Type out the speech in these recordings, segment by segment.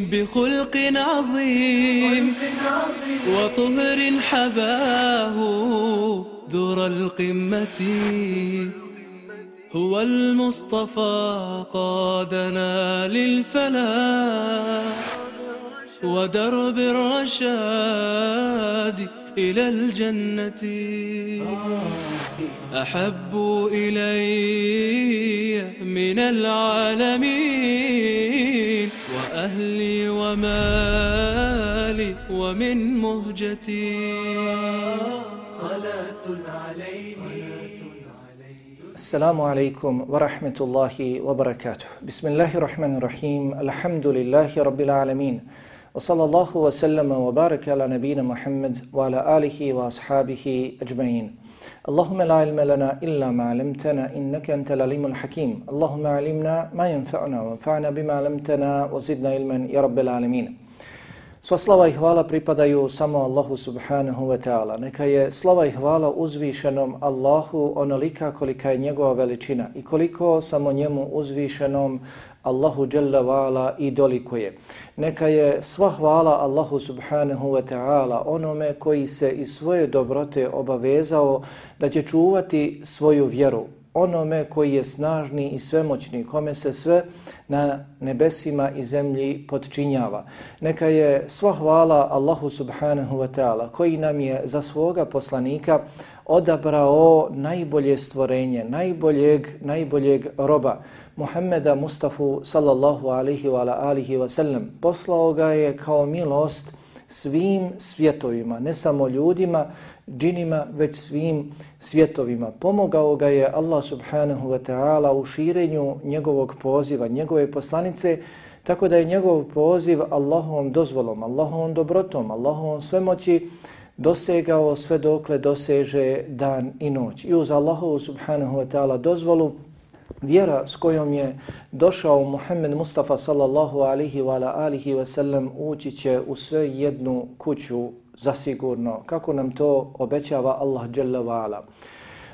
بخلق عظيم وطهر حباه ذر القمة. هو المصطفى قادنا للفلاح ودرب الرشاد إلى الجنة. أحب إلي من العالمين وأهلي ومالي ومن مهجتي. صلاة عليه السلام عليكم ورحمة الله وبركاته. بسم الله الرحمن الرحيم. الحمد لله رب العالمين. وصلى الله وسلم وبارك على نبينا محمد وعلى آله وأصحابه أجمعين اللهم لا علم لنا إلا ما علمتنا إنك أنت العليم الحكيم اللهم علمنا ما ينفعنا وانفعنا بما علمتنا وزدنا علما يا رب العالمين Sva slava i hvala pripadaju samo Allahu subhanahu wa ta'ala. Neka je slava i hvala uzvišenom Allahu onolika kolika je njegova veličina i koliko samo njemu uzvišenom Allahu jalla Vala i dolikuje. Neka je sva hvala Allahu subhanahu wa ta'ala onome koji se iz svoje dobrote obavezao da će čuvati svoju vjeru, onome koji je snažni i svemoćni, kome se sve na nebesima i zemlji podčinjava. Neka je sva hvala Allahu subhanahu wa ta'ala koji nam je za svoga poslanika odabrao najbolje stvorenje, najboljeg, najboljeg roba, Muhammeda Mustafa sallallahu alihi wa alihi wa sallam. Poslao ga je kao milost svim svjetovima, ne samo ljudima, džinima, već svim svjetovima. Pomogao ga je Allah subhanahu wa ta'ala u širenju njegovog poziva, njegove poslanice, tako da je njegov poziv Allahovom dozvolom, Allahovom dobrotom, Allahovom svemoći dosegao sve dokle doseže dan i noć. I uz Allahovu subhanahu wa ta'ala dozvolu vjera s kojom je došao Muhammed Mustafa sallallahu alihi wa alihi wa sallam ući će u sve jednu kuću zasigurno, kako nam to obećava Allah Jalla wa'ala.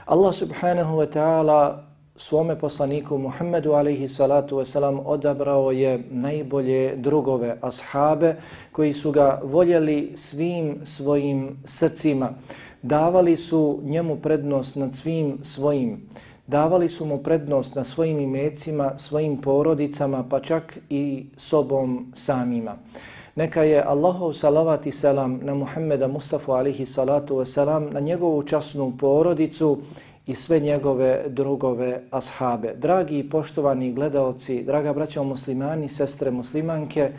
Allah subhanahu wa ta'ala svome poslaniku Muhammedu alaihi salatu wasalam odabrao je najbolje drugove ashabe koji su ga voljeli svim svojim srcima. Davali su njemu prednost nad svim svojim. Davali su mu prednost na svojim imecima, svojim porodicama, pa čak i sobom samima. Neka je Allahov salavat i selam na Muhammeda Mustafa alihi salatu wasalam, na njegovu časnu porodicu i sve njegove drugove ashabe. Dragi i poštovani gledaoci, draga braćo muslimani, sestre muslimanke,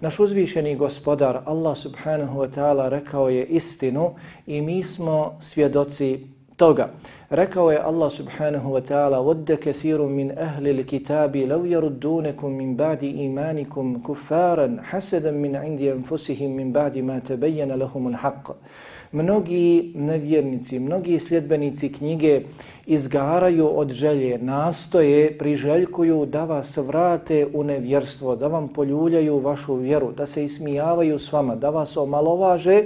naš uzvišeni gospodar Allah subhanahu wa ta'ala rekao je istinu i mi smo svjedoci toga. Rekao je Allah subhanahu wa ta'ala وَدَّ كَثِيرٌ مِنْ أَهْلِ الْكِتَابِ لَوْ يَرُدُّونَكُمْ مِنْ بَعْدِ إِيمَانِكُمْ كُفَّارًا حَسَدًا مِنْ عِنْدِ أَنفُسِهِمْ مِنْ بَعْدِ مَا تَبَيَّنَ لَهُمُ الْحَقِّ Mnogi nevjernici, mnogi sljedbenici knjige izgaraju od želje, nastoje, priželjkuju da vas vrate u nevjerstvo, da vam poljuljaju vašu vjeru, da se ismijavaju s vama, da vas omalovaže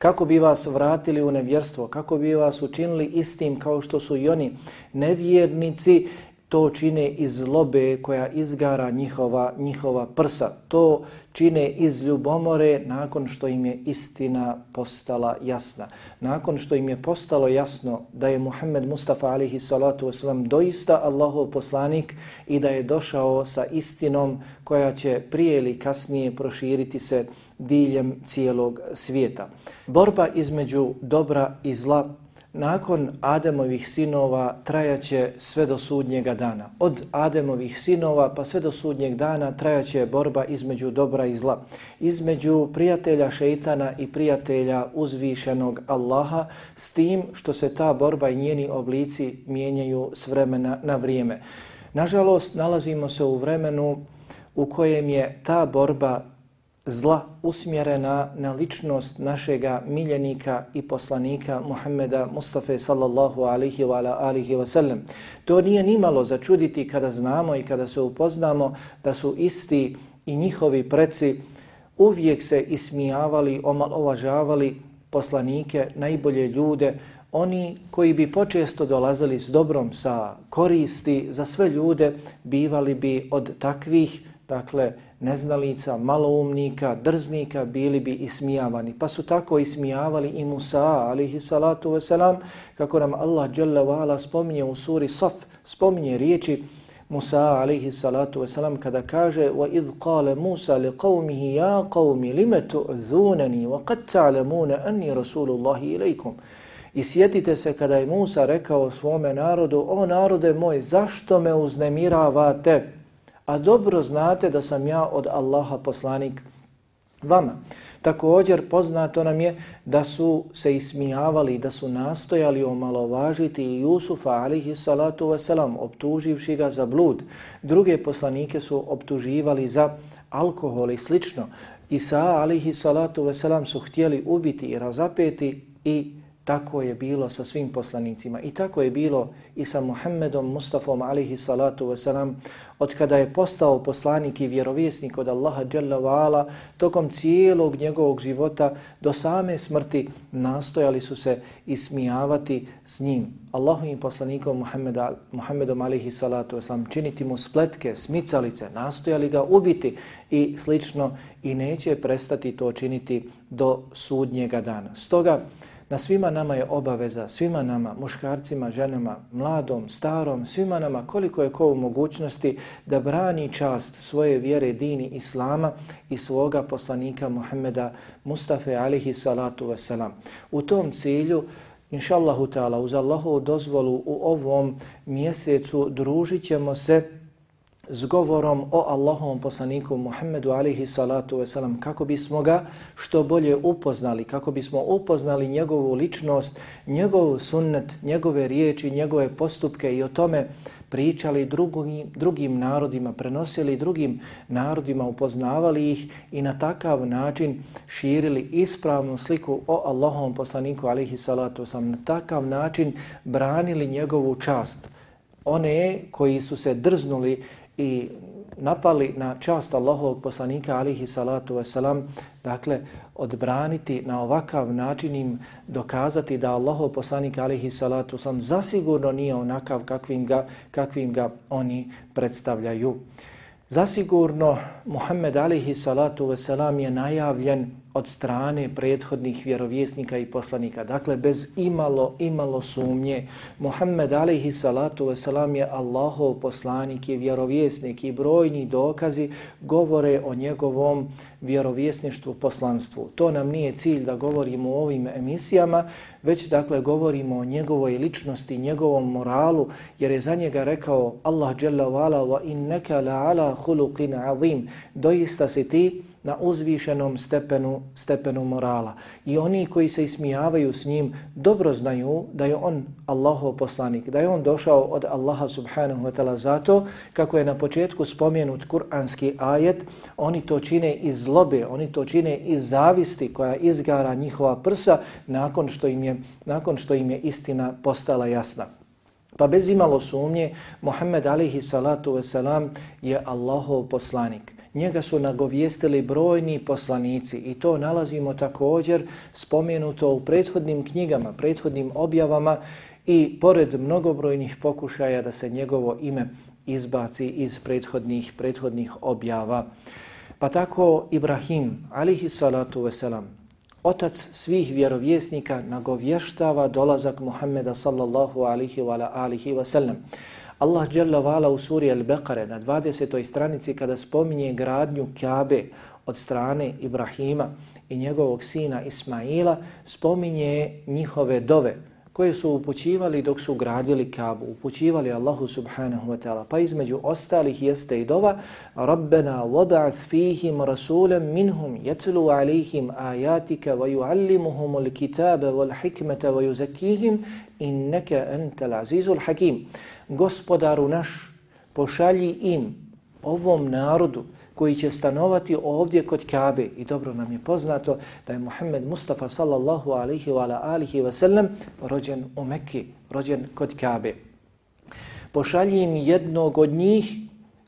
kako bi vas vratili u nevjerstvo, kako bi vas učinili istim kao što su i oni nevjernici, to čine iz zlobe koja izgara njihova, njihova prsa. To čine iz ljubomore nakon što im je istina postala jasna. Nakon što im je postalo jasno da je Muhammed Mustafa alihi salatu wasalam doista Allahov poslanik i da je došao sa istinom koja će prije ili kasnije proširiti se diljem cijelog svijeta. Borba između dobra i zla nakon Ademovih sinova trajaće sve do sudnjega dana. Od Ademovih sinova pa sve do sudnjeg dana trajaće borba između dobra i zla. Između prijatelja šeitana i prijatelja uzvišenog Allaha s tim što se ta borba i njeni oblici mijenjaju s vremena na vrijeme. Nažalost, nalazimo se u vremenu u kojem je ta borba zla usmjerena na ličnost našega miljenika i poslanika Muhammeda Mustafa sallallahu alihi wa ala alihi wa sallam. To nije nimalo začuditi kada znamo i kada se upoznamo da su isti i njihovi preci uvijek se ismijavali, omalovažavali poslanike, najbolje ljude, oni koji bi počesto dolazili s dobrom sa koristi za sve ljude, bivali bi od takvih, dakle, neznalica, maloumnika, drznika bili bi ismijavani. Pa su tako ismijavali i Musa, alihi salatu wasalam, kako nam Allah jalla wa'ala spominje u suri Saf, spominje riječi Musa, alihi salatu wasalam, kada kaže وَإِذْ قَالَ مُوسَى لِقَوْمِهِ يَا قَوْمِ لِمَ تُؤْذُونَنِي وَقَدْ تَعْلَمُونَ أَنِّي رَسُولُ اللَّهِ إِلَيْكُمْ I sjetite se kada je Musa rekao svome narodu, o narode moj, zašto me uznemiravate? A dobro znate da sam ja od Allaha poslanik vama. Također poznato nam je da su se ismijavali, da su nastojali omalovažiti i Jusufa alihi salatu wasalam, optuživši ga za blud. Druge poslanike su optuživali za alkohol i slično. Isa alihi salatu wasalam su htjeli ubiti i razapeti i Tako je bilo sa svim poslanicima i tako je bilo i sa Muhammedom Mustafom alihi salatu wasalam od kada je postao poslanik i vjerovjesnik od Allaha Jalla wa'ala tokom cijelog njegovog života do same smrti nastojali su se ismijavati s njim. Allahovim poslanikom Muhammeda, Muhammedom alihi salatu wasalam činiti mu spletke, smicalice, nastojali ga ubiti i slično i neće prestati to činiti do sudnjega dana. Stoga Na svima nama je obaveza, svima nama, muškarcima, ženama, mladom, starom, svima nama koliko je ko u mogućnosti da brani čast svoje vjere dini Islama i svoga poslanika Muhammeda Mustafa alihi salatu wasalam. U tom cilju Inša Allahu ta'ala, uz Allahovu dozvolu u ovom mjesecu družit se s govorom o Allahovom poslaniku Muhammedu alihi salatu wasalam kako bismo ga što bolje upoznali, kako bismo upoznali njegovu ličnost, njegov sunnet, njegove riječi, njegove postupke i o tome pričali drugim, drugim narodima, prenosili drugim narodima, upoznavali ih i na takav način širili ispravnu sliku o Allahovom poslaniku alihi salatu wasalam, na takav način branili njegovu čast. One koji su se drznuli i napali na čast Allahovog poslanika alihi salatu wasalam, dakle, odbraniti na ovakav način im dokazati da Allahov poslanik alihi salatu wasalam zasigurno nije onakav kakvim ga, kakvim ga oni predstavljaju. Zasigurno Muhammed alihi salatu wasalam je najavljen od strane prethodnih vjerovjesnika i poslanika. Dakle, bez imalo, imalo sumnje, Muhammed alaihi salatu wasalam je Allahov poslanik i vjerovjesnik i brojni dokazi govore o njegovom vjerovjesništvu, poslanstvu. To nam nije cilj da govorimo o ovim emisijama, već dakle govorimo o njegovoj ličnosti, njegovom moralu, jer je za njega rekao Allah jalla wa'ala wa innaka la'ala khuluqin azim. Doista si ti na uzvišenom stepenu, stepenu morala. I oni koji se ismijavaju s njim dobro znaju da je on Allahov poslanik, da je on došao od Allaha subhanahu wa ta'ala zato kako je na početku spomenut kuranski ajet, oni to čine iz zlobe, oni to čine iz zavisti koja izgara njihova prsa nakon što im je, nakon što im je istina postala jasna. Pa bez imalo sumnje, Muhammed alihi salatu wasalam je Allahov poslanik. Njega su nagovijestili brojni poslanici i to nalazimo također spomenuto u prethodnim knjigama, prethodnim objavama i pored mnogobrojnih pokušaja da se njegovo ime izbaci iz prethodnih prethodnih objava. Pa tako Ibrahim, alihi salatu veselam, otac svih vjerovjesnika, nagovještava dolazak Muhammeda sallallahu alihi wa alihi wasalam. Allah dželle Vala u suri Al-Baqare na 20. stranici kada spominje gradnju Kabe od strane Ibrahima i njegovog sina Ismaila, spominje njihove dove, koje su upućivali dok su gradili Kabu, upućivali Allahu subhanahu wa ta'ala. Pa između ostalih jeste i dova Rabbena wab'ath fihim rasulem minhum yatlu alihim ajatika wa yuallimuhum al kitaba wal hikmeta wa yuzakihim innaka antal azizul hakim. Gospodaru naš, pošalji im, ovom narodu, koji će stanovati ovdje kod Kabe. I dobro nam je poznato da je Muhammed Mustafa sallallahu alihi wa alihi wa sallam rođen u Mekki, rođen kod Kabe. Pošalji im jednog od njih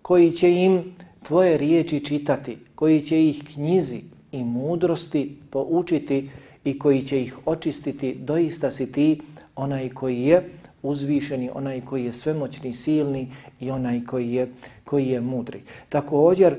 koji će im tvoje riječi čitati, koji će ih knjizi i mudrosti poučiti i koji će ih očistiti. Doista si ti onaj koji je uzvišeni, onaj koji je svemoćni, silni i onaj koji je, koji je mudri. Također,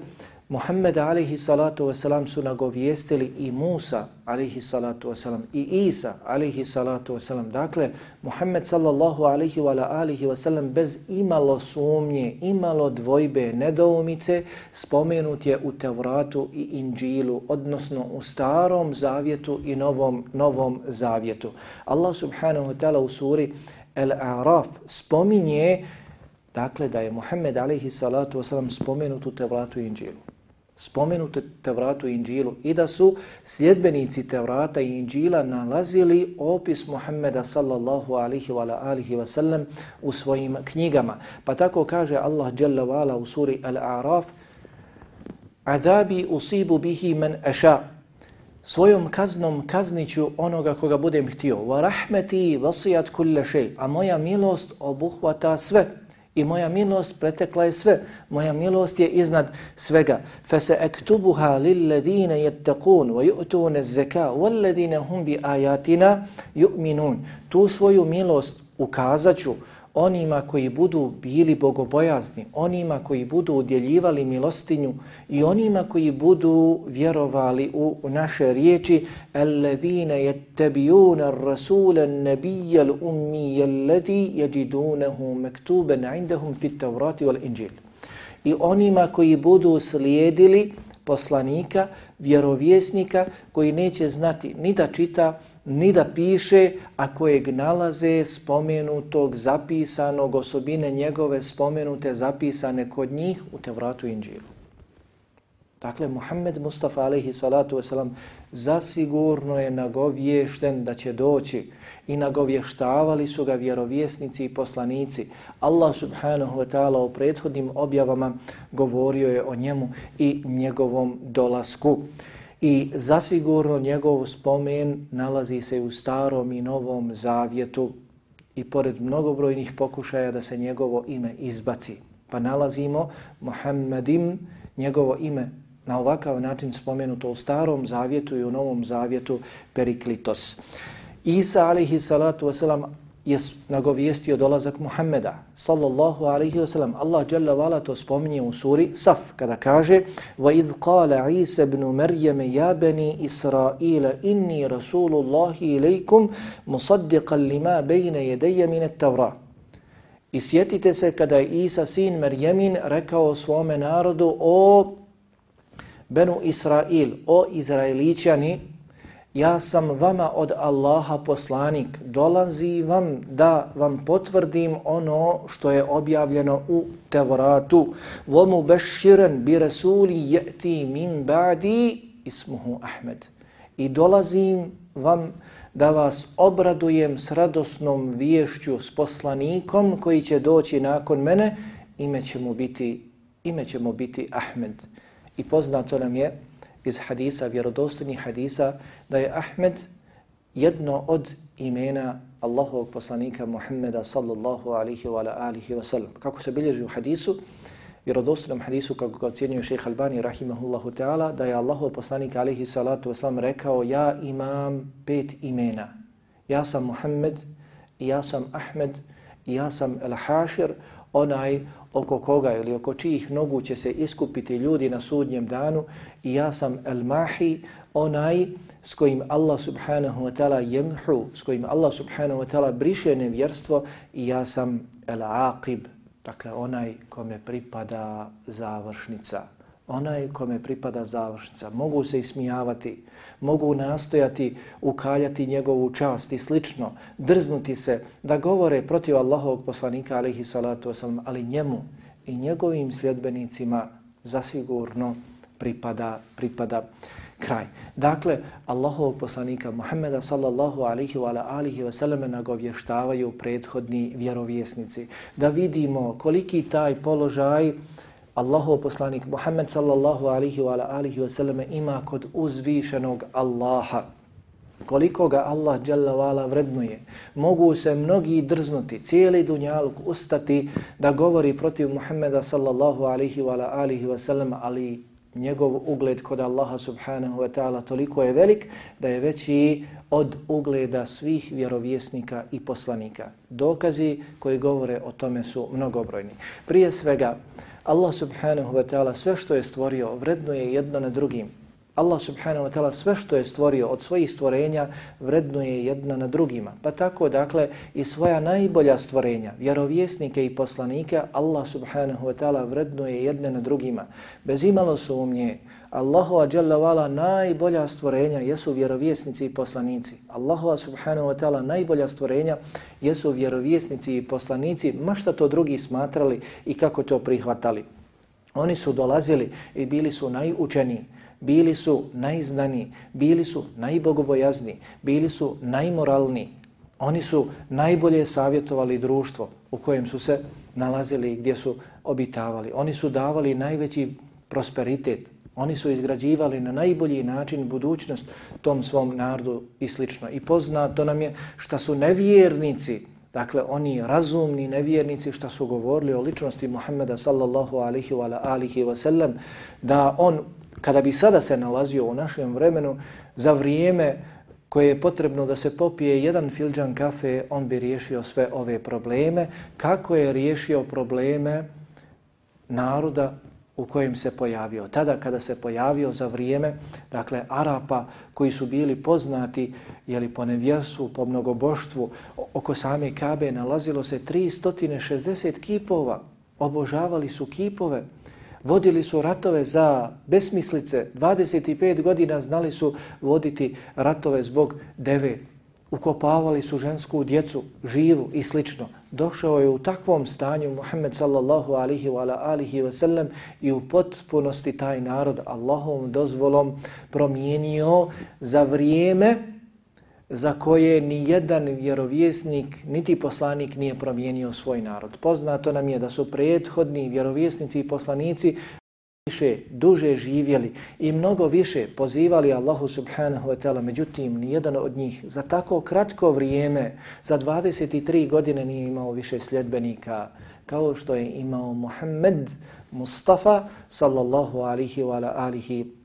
Muhammed alihi salatu wasalam su nagovijestili i Musa alihi salatu wasalam i Isa alihi salatu wasalam. Dakle, Muhammed sallallahu alihi wa alihi wasalam bez imalo sumnje, imalo dvojbe, nedoumice spomenut je u Tevratu i Inđilu, odnosno u starom zavjetu i novom, novom zavjetu. Allah subhanahu wa ta'ala u suri Al-A'raf spominje dakle da je Muhammed alaihi salatu wasalam spomenut u Tevratu i Inđilu. Spomenut u Tevratu i Inđilu i da su sljedbenici Tevrata i Inđila nalazili opis Muhammeda sallallahu alaihi wa alihi wasallam u svojim knjigama. Pa tako kaže Allah jalla wa'ala u suri Al-A'raf Adabi usibu bihi men aša svojom kaznom kazniću onoga koga budem htio. Wa rahmeti vasijat kulle šej. A moja milost obuhvata sve. I moja milost pretekla je sve. Moja milost je iznad svega. Fese ektubuha lilladine jettakun wa ju'tune zeka walladine hum bi ajatina yu'minun. Tu svoju milost ukazaću ću onima koji budu bili bogobojazni, onima koji budu udjeljivali milostinju i onima koji budu vjerovali u naše riječi alladhina yattabi'una ar-rasula an-nabiyya al-ummiyya alladhi yajidunahu maktuban 'indahum fi at-taurati wal-injil i onima koji budu slijedili poslanika, vjerovjesnika koji neće znati ni da čita, ni da piše, a kojeg nalaze spomenutog, zapisanog osobine njegove spomenute, zapisane kod njih u Tevratu Inđilu. Dakle, Muhammed Mustafa alaihi salatu wasalam zasigurno je nagovješten da će doći i nagovještavali su ga vjerovjesnici i poslanici. Allah subhanahu wa ta'ala u prethodnim objavama govorio je o njemu i njegovom dolasku. I zasigurno njegov spomen nalazi se u starom i novom zavjetu i pored mnogobrojnih pokušaja da se njegovo ime izbaci. Pa nalazimo Muhammedim, njegovo ime na ovakav način spomenuto u starom zavjetu i u novom zavjetu Periklitos. Isa alihi salatu wasalam je nagovijestio dolazak Muhammeda sallallahu alaihi wasallam. Allah jalla vala to spominje u suri Saf kada kaže وَإِذْ قَالَ عِيسَ بْنُ مَرْيَمَ يَا بَنِي إِسْرَائِيلَ إِنِّي رَسُولُ اللَّهِ إِلَيْكُمْ مُصَدِّقًا لِمَا بَيْنَ يَدَيَّ مِنَ التَّوْرَةِ I sjetite se kada je Isa, sin Merjemin, rekao svome narodu o Benu Israil, o Izraelićani, ja sam vama od Allaha poslanik, dolazi vam da vam potvrdim ono što je objavljeno u Tevratu. Vomu beširen bi rasuli je'ti min ba'di ismuhu Ahmed. I dolazim vam da vas obradujem s radosnom viješću s poslanikom koji će doći nakon mene, ime će mu biti, ime će mu biti Ahmed. I poznato nam je iz hadisa, vjerodostojnih hadisa, da je Ahmed jedno od imena Allahovog poslanika Muhammeda sallallahu alihi wa alihi wa sallam. Kako se bilježi u hadisu, vjerodostojnom hadisu, kako ga ocjenio šeha Albani rahimahullahu ta'ala, da je Allahov poslanik alihi salatu wa sallam rekao ja imam pet imena. Ja sam Muhammed, ja sam Ahmed, ja sam El-Hashir, onaj oko koga ili oko čijih nogu će se iskupiti ljudi na sudnjem danu. I ja sam el-mahi, onaj s kojim Allah subhanahu wa ta'ala jemhu, s kojim Allah subhanahu wa ta'ala briše nevjerstvo. I ja sam el-aqib, dakle onaj kome pripada završnica, onaj kome pripada završnica. Mogu se ismijavati, mogu nastojati ukaljati njegovu čast i slično, drznuti se da govore protiv Allahovog poslanika alaihi salatu wasalam, ali njemu i njegovim sljedbenicima zasigurno pripada, pripada kraj. Dakle, Allahov poslanika Muhammeda sallallahu alihi wa alihi wa sallam nagovještavaju prethodni vjerovjesnici. Da vidimo koliki taj položaj Allahov poslanik Muhammed sallallahu alihi wa alihi wa sallame ima kod uzvišenog Allaha. Koliko ga Allah jalla vrednuje. Mogu se mnogi drznuti, cijeli dunjaluk ustati da govori protiv Muhammeda sallallahu alihi wa alihi wa sallam, ali njegov ugled kod Allaha subhanahu wa ta'ala toliko je velik da je veći od ugleda svih vjerovjesnika i poslanika. Dokazi koji govore o tome su mnogobrojni. Prije svega, Allah subhanahu wa ta'ala sve što je stvorio vrednuje jedno na drugim. Allah subhanahu wa ta'ala sve što je stvorio od svojih stvorenja vrednuje jedna na drugima. Pa tako dakle i svoja najbolja stvorenja, vjerovjesnike i poslanike, Allah subhanahu wa ta'ala vrednuje jedne na drugima. Bez imalo sumnje, Allahova dželavala najbolja stvorenja jesu vjerovjesnici i poslanici. Allahova subhanahu wa ta'ala najbolja stvorenja jesu vjerovjesnici i poslanici, ma šta to drugi smatrali i kako to prihvatali. Oni su dolazili i bili su najučeniji bili su najznani, bili su najbogobojazni, bili su najmoralni. Oni su najbolje savjetovali društvo u kojem su se nalazili i gdje su obitavali. Oni su davali najveći prosperitet. Oni su izgrađivali na najbolji način budućnost tom svom narodu i slično. I poznato nam je šta su nevjernici, dakle oni razumni nevjernici šta su govorili o ličnosti Muhammeda sallallahu alihi wa alihi wa sallam, da on kada bi sada se nalazio u našem vremenu za vrijeme koje je potrebno da se popije jedan filđan kafe, on bi riješio sve ove probleme. Kako je riješio probleme naroda u kojem se pojavio? Tada kada se pojavio za vrijeme, dakle, Arapa koji su bili poznati jeli, po nevjerstvu, po mnogoboštvu, oko same Kabe nalazilo se 360 kipova, obožavali su kipove, vodili su ratove za besmislice, 25 godina znali su voditi ratove zbog deve, ukopavali su žensku djecu, živu i slično. Došao je u takvom stanju Muhammed sallallahu alihi wa alihi wa sallam i u potpunosti taj narod Allahom dozvolom promijenio za vrijeme za koje ni jedan vjerovjesnik niti poslanik nije promijenio svoj narod. Poznato nam je da su prethodni vjerovjesnici i poslanici više, duže živjeli i mnogo više pozivali Allahu subhanahu wa ta'ala. Međutim, nijedan od njih za tako kratko vrijeme, za 23 godine nije imao više sljedbenika kao što je imao Muhammed Mustafa sallallahu alihi wa alihi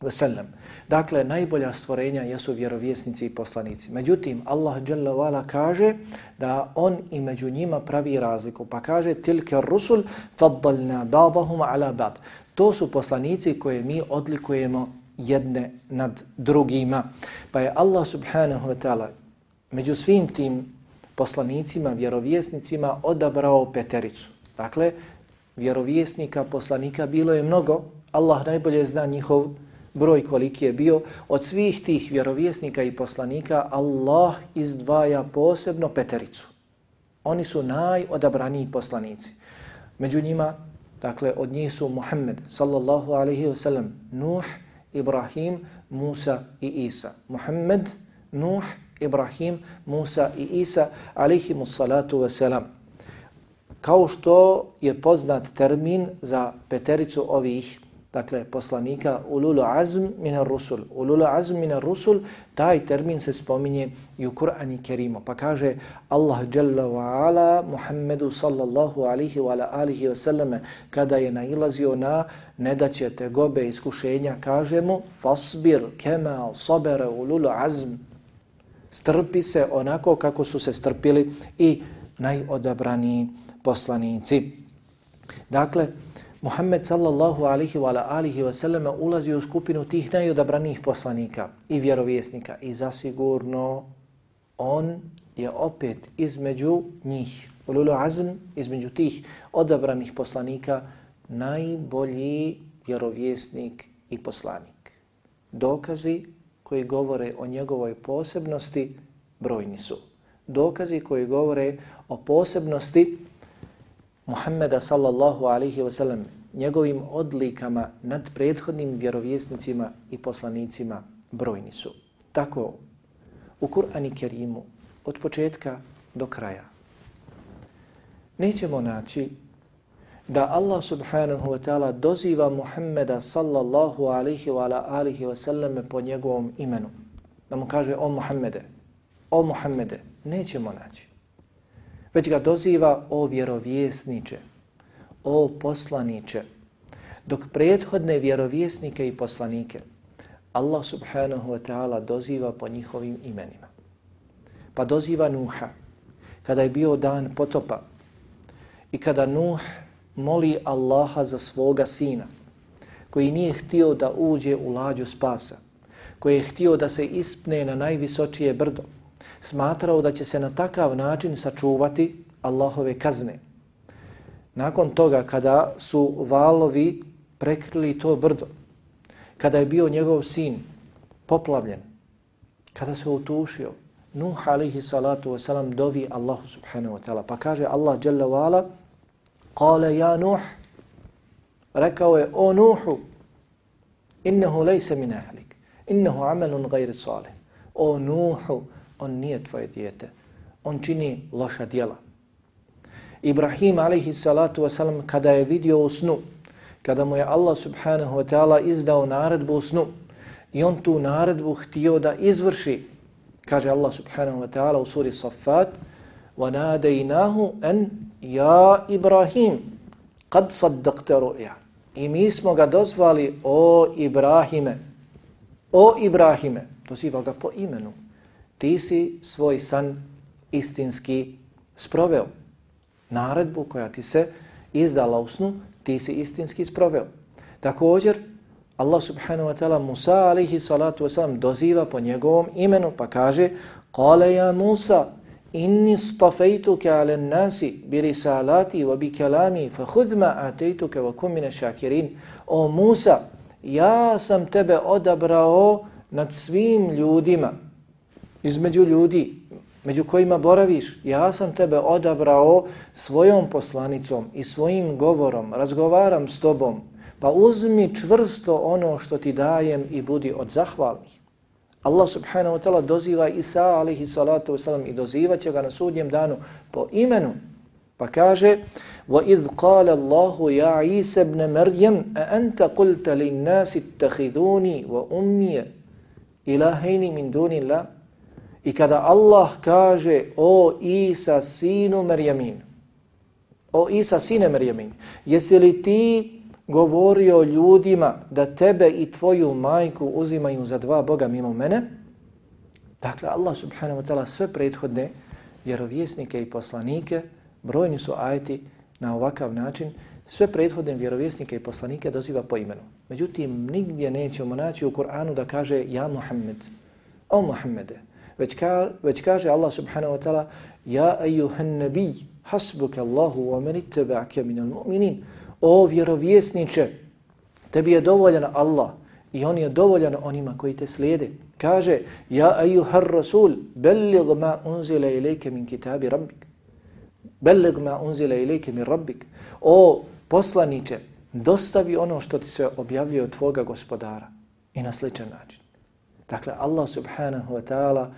wasallam. Dakle, najbolja stvorenja jesu vjerovjesnici i poslanici. Međutim, Allah dželle wala kaže da on i među njima pravi razliku. Pa kaže, tilke rusul faddalna ba'dahum ala ba'd. To su poslanici koje mi odlikujemo jedne nad drugima. Pa je Allah subhanahu wa ta'ala među svim tim poslanicima, vjerovjesnicima odabrao petericu. Dakle, vjerovjesnika, poslanika bilo je mnogo. Allah najbolje zna njihov broj koliki je bio, od svih tih vjerovjesnika i poslanika Allah izdvaja posebno petericu. Oni su najodabraniji poslanici. Među njima, dakle, od njih su Muhammed, sallallahu alaihi wa sallam, Nuh, Ibrahim, Musa i Isa. Muhammed, Nuh, Ibrahim, Musa i Isa, alaihimu salatu wa salam. Kao što je poznat termin za petericu ovih dakle poslanika ululu azm min rusul ululu azm min rusul taj termin se spominje i u Kur'anu Kerimu. Pa kaže Allah dželle ve ala Muhammedu sallallahu alayhi ve alihi ve selleme kada je nailazio na nedaće tegobe iskušenja kaže mu fasbir kema sabara ululu azm. Strpi se onako kako su se strpili i najodabrani poslanici. Dakle Muhammed sallallahu alihi wa alihi wa sallam ulazi u skupinu tih najodabranih poslanika i vjerovjesnika i zasigurno on je opet između njih, ululu azm, između tih odabranih poslanika najbolji vjerovjesnik i poslanik. Dokazi koji govore o njegovoj posebnosti brojni su. Dokazi koji govore o posebnosti Muhammeda sallallahu alaihi wa sallam, njegovim odlikama nad prethodnim vjerovjesnicima i poslanicima brojni su. Tako, u Kur'ani Kerimu, od početka do kraja, nećemo naći da Allah subhanahu wa ta'ala doziva Muhammeda sallallahu alaihi wa ala alihi wa sallam po njegovom imenu. Da mu kaže o Muhammede, o Muhammede, nećemo naći. Već ga doziva o vjerovjesniče, o poslaniče. Dok prethodne vjerovjesnike i poslanike Allah subhanahu wa ta'ala doziva po njihovim imenima. Pa doziva Nuha kada je bio dan potopa i kada Nuh moli Allaha za svoga sina, koji nije htio da uđe u lađu spasa, koji je htio da se ispne na najvisočije brdo, smatrao da će se na takav način sačuvati Allahove kazne. Nakon toga, kada su valovi prekrili to brdo, kada je bio njegov sin poplavljen, kada se utušio, Nuh alihi salatu wasalam dovi Allahu subhanahu wa ta'ala. Pa kaže Allah jalla wa'ala, Kale ja Nuh, rekao je o Nuhu, innehu lejse min ahlik, innehu amelun gajri salih. O Nuhu, on nije tvoje dijete, on čini loša dijela. Ibrahim alaihi salatu wasalam kada je vidio u snu, kada mu je Allah subhanahu wa ta'ala izdao naredbu u snu i on tu naredbu htio da izvrši, kaže Allah subhanahu wa ta'ala u suri Safat, وَنَادَيْنَاهُ أَنْ Ja Ibrahim, kad saddaqte ru'ja. I mi smo ga dozvali, o Ibrahime, o Ibrahime, doziva ga po imenu. Ti si svoj san istinski sproveo. Naredbu koja ti se izdala u snu, ti si istinski sproveo. Također, Allah subhanahu wa ta'ala Musa alihi salatu wasalam doziva po njegovom imenu pa kaže Kale ja Musa, inni stafejtuke ale nasi bi risalati wa bi kalami fa hudma atejtuke wa kumine šakirin. O Musa, ja sam tebe odabrao nad svim ljudima, između ljudi, među kojima boraviš, ja sam tebe odabrao svojom poslanicom i svojim govorom, razgovaram s tobom, pa uzmi čvrsto ono što ti dajem i budi od zahvalnih. Allah subhanahu wa ta'ala doziva Isa alaihi salatu wasalam i doziva će ga na sudnjem danu po imenu. Pa kaže وَإِذْ قَالَ اللَّهُ يَا عِيسَ بْنَ مَرْيَمْ أَأَنْتَ قُلْتَ لِلنَّاسِ اتَّخِذُونِي وَأُمِّيَ إِلَهَيْنِ مِنْ دُونِ اللَّهِ I kada Allah kaže o Isa sinu Merjamin, o Isa sine Merjamin, jesi li ti govorio ljudima da tebe i tvoju majku uzimaju za dva Boga mimo mene, dakle Allah subhanahu wa ta'ala sve prethodne vjerovjesnike i poslanike, brojni su ajeti na ovakav način, sve prethodne vjerovjesnike i poslanike doziva po imenu. Međutim, nigdje nećemo naći u Kur'anu da kaže ja Muhammed, o Muhammede, već, ka, već kaže Allah subhanahu wa ta'ala ja ejuhan nabi, hasbuka Allahu wa meni teba'ke minal mu'minin, o vjerovjesniče, tebi je dovoljan Allah i on je dovoljan onima koji te slijede. Kaže, ja ajuhar rasul, bellig ma unzile ilike min kitabi rabbik. Bellig ma unzile ilike min rabbik. O poslaniče, dostavi ono što ti se objavljuje od tvoga gospodara i na sličan način. Dakle, Allah subhanahu wa ta'ala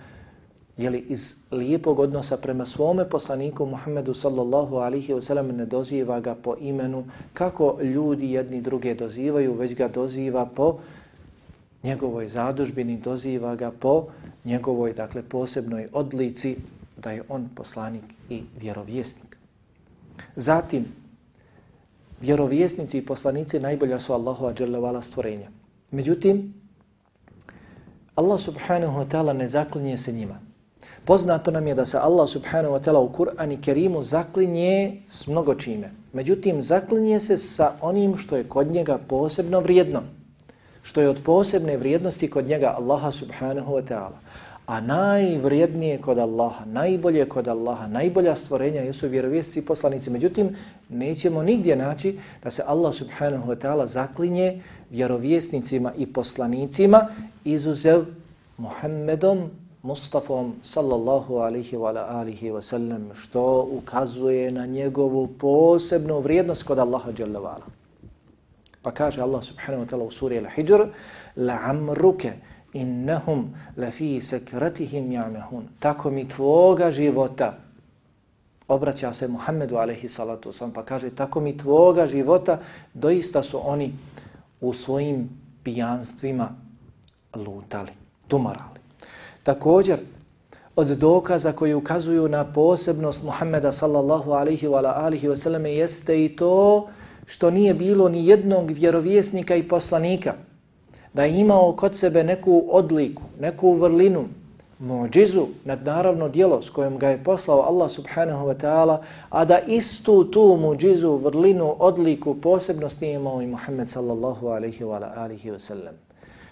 jeli iz lijepog odnosa prema svome poslaniku Muhammedu sallallahu alihi wasallam ne doziva ga po imenu kako ljudi jedni druge dozivaju, već ga doziva po njegovoj zadužbini, doziva ga po njegovoj dakle posebnoj odlici da je on poslanik i vjerovjesnik. Zatim, vjerovjesnici i poslanici najbolja su Allahova dželjavala stvorenja. Međutim, Allah subhanahu wa ta'ala ne zaklinje se njima. Poznato nam je da se Allah subhanahu wa ta'ala u Kur'an i Kerimu zaklinje s mnogo čime. Međutim, zaklinje se sa onim što je kod njega posebno vrijedno. Što je od posebne vrijednosti kod njega Allaha subhanahu wa ta'ala. A najvrijednije kod Allaha, najbolje kod Allaha, najbolja stvorenja jesu vjerovjesci i poslanici. Međutim, nećemo nigdje naći da se Allah subhanahu wa ta'ala zaklinje vjerovjesnicima i poslanicima izuzev Muhammedom Mustafom sallallahu alihi wa alihi wa sallam što ukazuje na njegovu posebnu vrijednost kod Allaha dželle vala. Pa kaže Allah subhanahu wa ta'ala u suri Al-Hijr la'amruke innahum lafi sakratihim ya'mahun. Tako mi tvoga života obraća se Muhammedu alejhi salatu sam pa kaže tako mi tvoga života doista su oni u svojim pijanstvima lutali, tumarali. Također, od dokaza koji ukazuju na posebnost Muhammeda sallallahu alejhi ve alihi ve selleme jeste i to što nije bilo ni jednog vjerovjesnika i poslanika da je imao kod sebe neku odliku, neku vrlinu, muđizu, nadnaravno dijelo s kojim ga je poslao Allah subhanahu wa ta'ala, a da istu tu muđizu, vrlinu, odliku, posebnost nije imao i Muhammed sallallahu alaihi wa alihi wa sallam.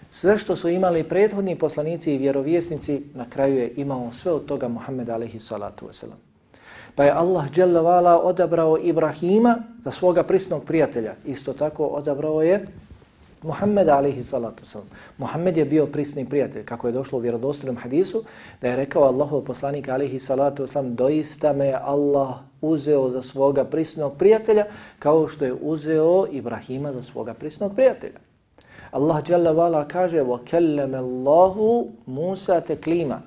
Sve što su imali prethodni poslanici i vjerovjesnici, na kraju je imao sve od toga Muhammed alaihi salatu wa sallam. Pa je Allah Jalla vala odabrao Ibrahima za svoga prisnog prijatelja. Isto tako odabrao je Muhammed alaihi salatu wasalam. Muhammed je bio prisni prijatelj, kako je došlo u vjerodostojnom hadisu, da je rekao Allahov poslanik alaihi salatu wasalam, doista me Allah uzeo za svoga prisnog prijatelja, kao što je uzeo Ibrahima za svoga prisnog prijatelja. Allah Jalla vala kaže, وَكَلَّمَ اللَّهُ مُوسَى تَكْلِيمًا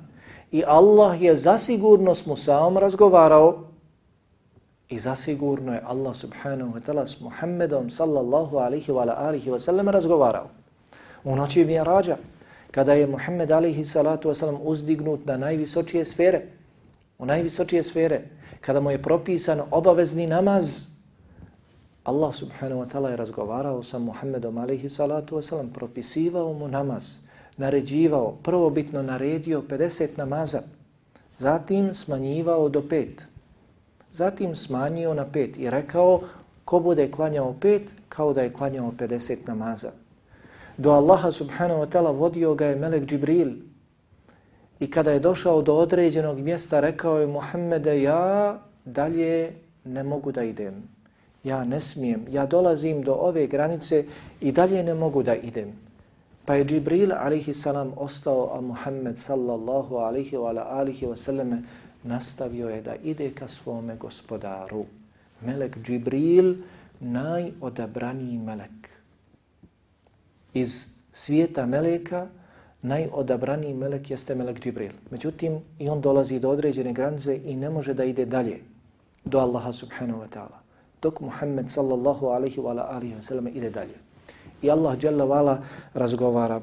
I Allah je zasigurno s Musaom razgovarao i zasigurno je Allah subhanahu wa ta'ala s Muhammedom sallallahu alihi wa alihi wa sallam razgovarao. U noći Ibn Rađa, kada je Muhammed alihi salatu wa sallam uzdignut na najvisočije sfere, u najvisočije sfere, kada mu je propisan obavezni namaz, Allah subhanahu wa ta'ala je razgovarao sa Muhammedom alihi salatu wa sallam, propisivao mu namaz, naređivao, prvobitno naredio 50 namaza, zatim smanjivao do pet, zatim smanjio na pet i rekao ko bude klanjao pet kao da je klanjao 50 namaza. Do Allaha subhanahu wa ta'ala vodio ga je Melek Džibril i kada je došao do određenog mjesta rekao je Muhammede ja dalje ne mogu da idem. Ja ne smijem, ja dolazim do ove granice i dalje ne mogu da idem. Pa je Džibril alihi salam ostao, a Muhammed sallallahu alihi wa alihi wa sallame nastavio je da ide ka svome gospodaru. Melek Džibril, najodabraniji melek. Iz svijeta meleka, najodabraniji melek jeste melek Džibril. Međutim, i on dolazi do određene granice i ne može da ide dalje do Allaha subhanahu wa ta'ala. Dok Muhammed sallallahu alaihi wa alaihi wa sallam ide dalje. I Allah jalla vala razgovara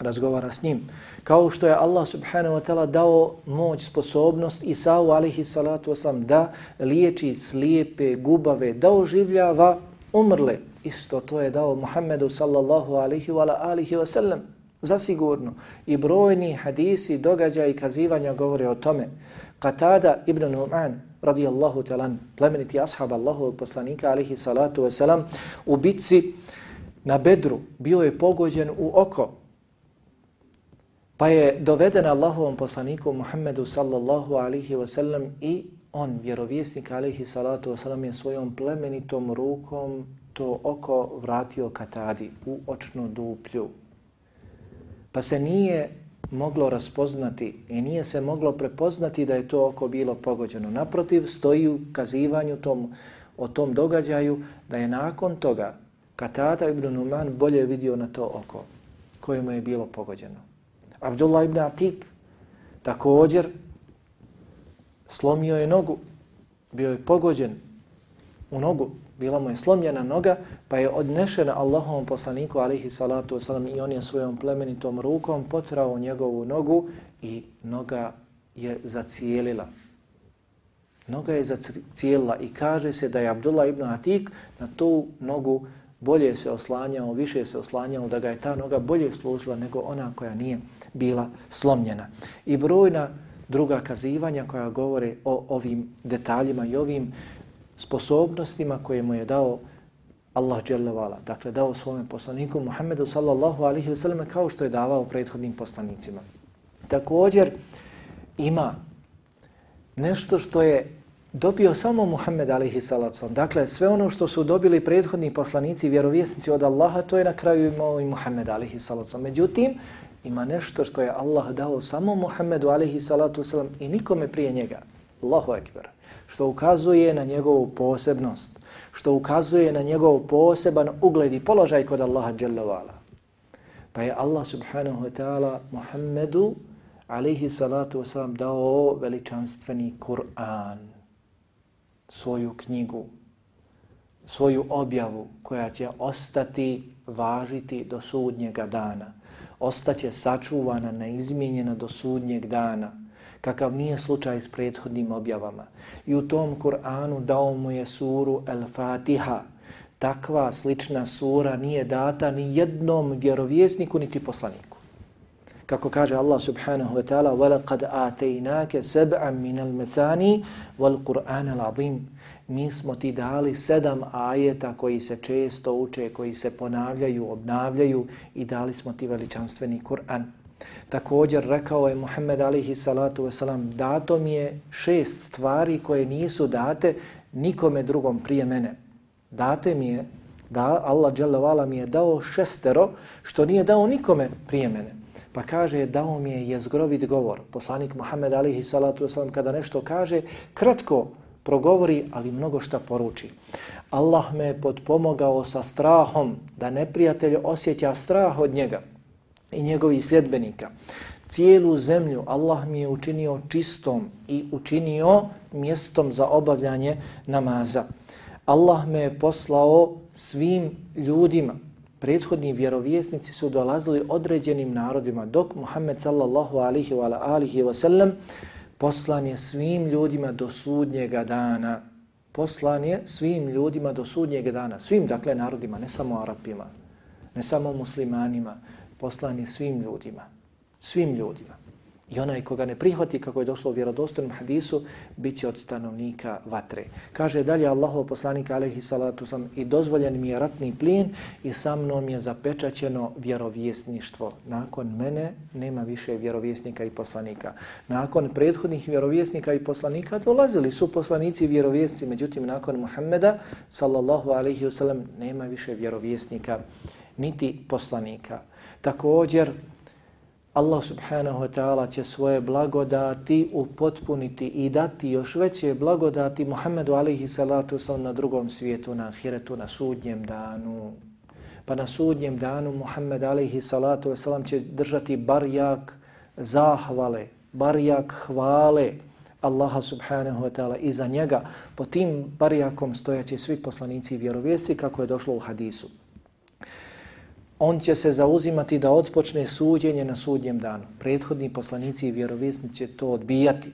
razgovara s njim. Kao što je Allah subhanahu wa ta'ala dao moć, sposobnost Isau alihi salatu wasalam da liječi slijepe, gubave, da oživljava umrle. Isto to je dao Muhammedu sallallahu alihi wa alihi wasallam. Zasigurno. I brojni hadisi, događaja i kazivanja govore o tome. Qatada ibn Nu'man radijallahu talan, plemeniti ashab Allahovog poslanika alihi salatu wasalam, u bitci na Bedru bio je pogođen u oko Pa je doveden Allahovom poslaniku Muhammedu sallallahu alihi wasallam i on, vjerovjesnik alihi salatu wasallam, je svojom plemenitom rukom to oko vratio katadi u očnu duplju. Pa se nije moglo raspoznati i nije se moglo prepoznati da je to oko bilo pogođeno. Naprotiv, stoji u kazivanju tom, o tom događaju da je nakon toga Katada ibn Numan bolje vidio na to oko kojemu je bilo pogođeno. Abdullah ibn Atik također slomio je nogu, bio je pogođen u nogu, bila mu je slomljena noga, pa je odnešena Allahovom poslaniku alihi salatu wasalam i on je svojom plemenitom rukom potrao njegovu nogu i noga je zacijelila. Noga je zacijelila i kaže se da je Abdullah ibn Atik na tu nogu bolje se oslanjao, više se oslanjao, da ga je ta noga bolje služila nego ona koja nije bila slomljena. I brojna druga kazivanja koja govore o ovim detaljima i ovim sposobnostima koje mu je dao Allah dželle dakle dao svome poslaniku Muhammedu sallallahu alejhi ve kao što je davao prethodnim poslanicima. također ima nešto što je dobio samo Muhammed alaihi salatu Dakle, sve ono što su dobili prethodni poslanici i vjerovjesnici od Allaha, to je na kraju imao i Muhammed alaihi salatu Međutim, ima nešto što je Allah dao samo Muhammedu alaihi salatu i nikome prije njega. Allahu ekber. Što ukazuje na njegovu posebnost. Što ukazuje na njegov poseban ugled i položaj kod Allaha dželle Pa je Allah subhanahu wa ta'ala Muhammedu alaihi salatu wasalam dao veličanstveni Kur'an svoju knjigu, svoju objavu koja će ostati važiti do sudnjega dana. Ostaće sačuvana, neizmijenjena do sudnjeg dana, kakav nije slučaj s prethodnim objavama. I u tom Kur'anu dao mu je suru El-Fatiha. Takva slična sura nije data ni jednom vjerovjesniku niti poslaniku Kako kaže Allah subhanahu wa ta'ala وَلَقَدْ آتَيْنَاكَ سَبْعًا مِنَ الْمَثَانِ وَالْقُرْآنَ الْعَظِيمِ Mi smo ti dali sedam ajeta koji se često uče, koji se ponavljaju, obnavljaju i dali smo ti veličanstveni Kur'an. Također rekao je Muhammed alihi salatu wasalam, dato mi je šest stvari koje nisu date nikome drugom prije mene. Date mi je, da Allah mi je dao šestero što nije dao nikome prije mene. Pa kaže, dao mi je jezgrovit govor. Poslanik Muhammed alihi salatu wasalam kada nešto kaže, kratko progovori, ali mnogo šta poruči. Allah me je podpomogao sa strahom da neprijatelj osjeća strah od njega i njegovih sljedbenika. Cijelu zemlju Allah mi je učinio čistom i učinio mjestom za obavljanje namaza. Allah me je poslao svim ljudima, prethodni vjerovjesnici su dolazili određenim narodima, dok Muhammed sallallahu alihi wa alihi wa sallam poslan je svim ljudima do sudnjega dana. Poslan je svim ljudima do sudnjega dana. Svim, dakle, narodima, ne samo Arapima, ne samo muslimanima, poslan je svim ljudima. Svim ljudima. I onaj koga ne prihvati, kako je došlo u vjerodostojnom hadisu, bit će od stanovnika vatre. Kaže dalje Allahov poslanik alaihi salatu sam i dozvoljen mi je ratni plin i sa mnom je zapečaćeno vjerovjesništvo. Nakon mene nema više vjerovjesnika i poslanika. Nakon prethodnih vjerovjesnika i poslanika dolazili su poslanici i vjerovjesnici, međutim nakon Muhammeda sallallahu alaihi wasallam nema više vjerovjesnika niti poslanika. Također, Allah subhanahu wa ta'ala će svoje blagodati upotpuniti i dati još veće blagodati Muhammedu alaihi salatu wasalam na drugom svijetu, na ahiretu, na sudnjem danu. Pa na sudnjem danu Muhammed alaihi salatu wasalam će držati barjak zahvale, barjak hvale Allaha subhanahu wa ta'ala iza njega. Po tim barjakom stojaće svi poslanici i vjerovijesti kako je došlo u hadisu on će se zauzimati da odpočne suđenje na sudnjem danu. Prethodni poslanici i vjerovisni će to odbijati,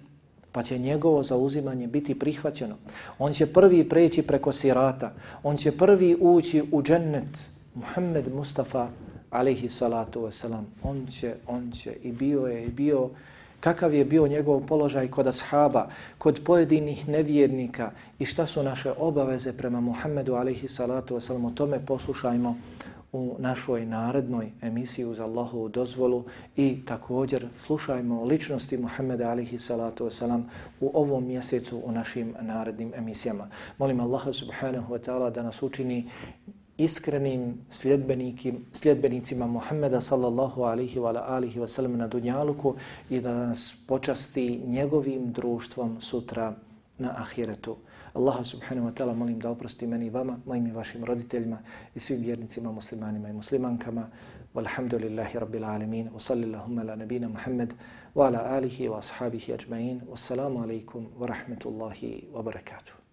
pa će njegovo zauzimanje biti prihvaćeno. On će prvi preći preko sirata, on će prvi ući u džennet. Muhammed Mustafa, alaihi salatu wasalam, on će, on će i bio je i bio kakav je bio njegov položaj kod ashaba, kod pojedinih nevjernika i šta su naše obaveze prema Muhammedu alaihi salatu wasalam, o tome poslušajmo u našoj narednoj emisiji uz Allahovu dozvolu i također slušajmo ličnosti Muhammeda alihi salatu wasalam u ovom mjesecu u našim narednim emisijama. Molim Allaha subhanahu wa ta'ala da nas učini iskrenim sljedbenicima Muhammeda sallallahu alihi wa alihi wa sallam na dunjaluku i da nas počasti njegovim društvom sutra na ahiretu. Allaha subhanahu wa ta'ala molim da oprosti meni i vama, mojim i vašim roditeljima i svim vjernicima, muslimanima i muslimankama. Walhamdulillahi rabbil alamin. Wa sallillahumma ala nabina Muhammad wa ala alihi wa ashabihi ajma'in. Wassalamu alaikum wa rahmatullahi wa barakatuh.